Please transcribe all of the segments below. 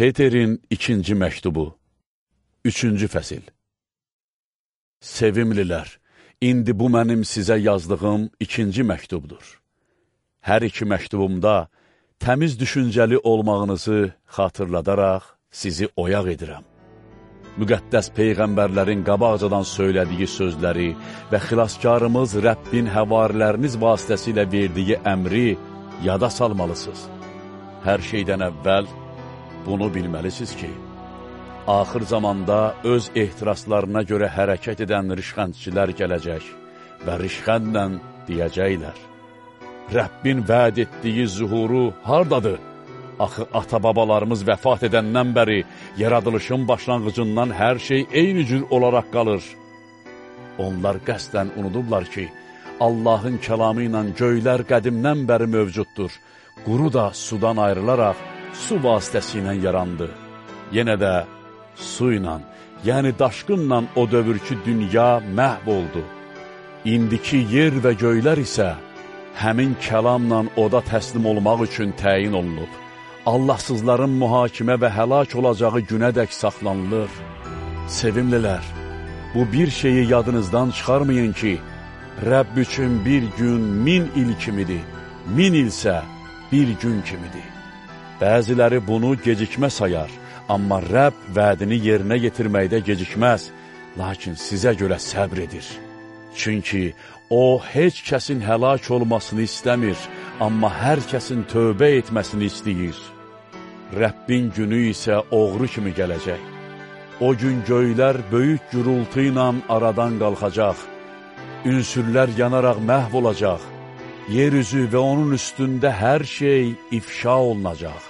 Peterin ikinci məktubu Üçüncü fəsil Sevimlilər, indi bu mənim sizə yazdığım ikinci məktubdur. Hər iki məktubumda təmiz düşüncəli olmağınızı xatırladaraq sizi oyaq edirəm. Müqəddəs Peyğəmbərlərin qabaqcadan söylədiyi sözləri və xilaskarımız Rəbbin həvariləriniz vasitəsilə verdiyi əmri yada salmalısınız. Hər şeydən əvvəl bunu bilməlisiniz ki, axır zamanda öz ehtiraslarına görə hərəkət edən rişxəndçilər gələcək və rişxəndlə deyəcəklər. Rəbbin vəd etdiyi zuhuru hardadır? Axı ata-babalarımız vəfat edəndən bəri yaradılışın başlanğıcından hər şey eyni cür olaraq qalır. Onlar qəsdən unudublar ki, Allahın kəlamı ilə göylər qədimdən bəri mövcuddur. Quru da sudan ayrılaraq su vasitəsi ilə yarandı. Yenə də su ilə, yəni daşqınla o dövürkü dünya məhv oldu. İndiki yer və göylər isə həmin kəlamla oda təslim olmaq üçün təyin olunub. Allahsızların mühakimə və həlak olacağı günədək saxlanılır. Sevimlilər, bu bir şeyi yadınızdan çıxarmayın ki, Rəbb üçün bir gün min il kimidir, min ilsə bir gün kimidir. Bəziləri bunu gecikmə sayar, amma Rəbb vədini yerinə yetirməkdə gecikməz, lakin sizə görə səbr edir. Çünki O, heç kəsin həlak olmasını istəmir, amma hər kəsin tövbə etməsini istəyir. Rəbbin günü isə oğru kimi gələcək. O gün göylər böyük gürultu ilə aradan qalxacaq, ünsürlər yanaraq məhv olacaq, yer üzü və onun üstündə hər şey ifşa olunacaq.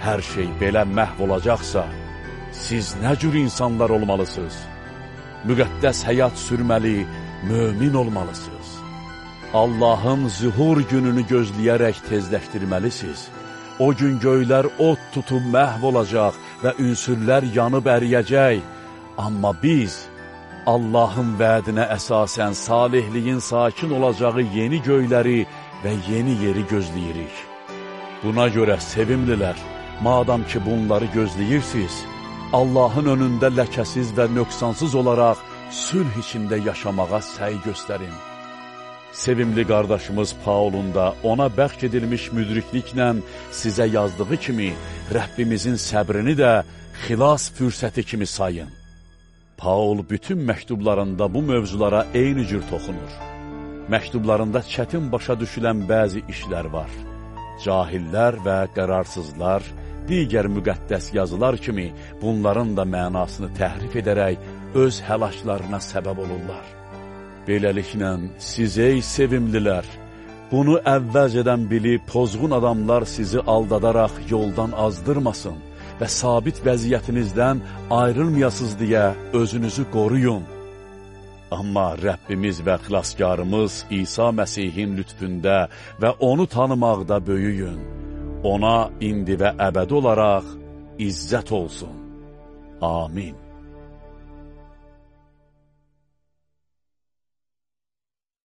Hər şey belə məhv olacaqsa, siz nə cür insanlar olmalısınız? Müqəddəs həyat sürməli, mömin olmalısınız. Allahın zühur gününü gözləyərək tezləşdirməlisiniz. O gün göylər od tutub məhv olacaq və ünsürlər yanıb əriyəcək. Amma biz Allahın vədinə əsasən salihliyin sakin olacağı yeni göyləri və yeni yeri gözləyirik. Buna görə sevimlilər, madam ki bunları gözləyirsiniz, Allahın önündə ləkəsiz və nöqsansız olaraq sülh içində yaşamağa səy göstərin. Sevimli qardaşımız Paulun da ona bəxş edilmiş müdrikliklə sizə yazdığı kimi Rəbbimizin səbrini də xilas fürsəti kimi sayın. Paul bütün məktublarında bu mövzulara eyni cür toxunur. Məktublarında çətin başa düşülən bəzi işlər var. Cahillər və qərarsızlar, digər müqəddəs yazılar kimi bunların da mənasını təhrif edərək öz həlaklarına səbəb olurlar. Beləliklə, siz ey sevimlilər, bunu əvvəlcədən bilib pozğun adamlar sizi aldadaraq yoldan azdırmasın və sabit vəziyyətinizdən ayrılmayasız deyə özünüzü qoruyun. Amma Rəbbimiz və xilaskarımız İsa Məsihin lütfündə və onu tanımaqda böyüyün. Ona indi və əbədi olaraq izzət olsun. Amin.